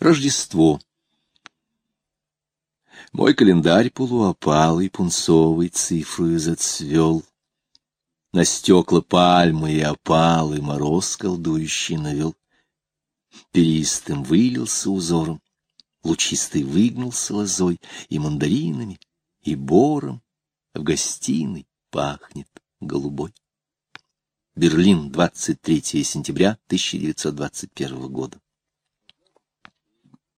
Рождество. Мой календарь полуопалый, пунцовый, цифрою зацвел. На стекла пальмы и опалы мороз колдующий навел. Перистым вылился узором, лучистый выгнулся лозой и мандаринами, и бором, а в гостиной пахнет голубой. Берлин, 23 сентября 1921 года.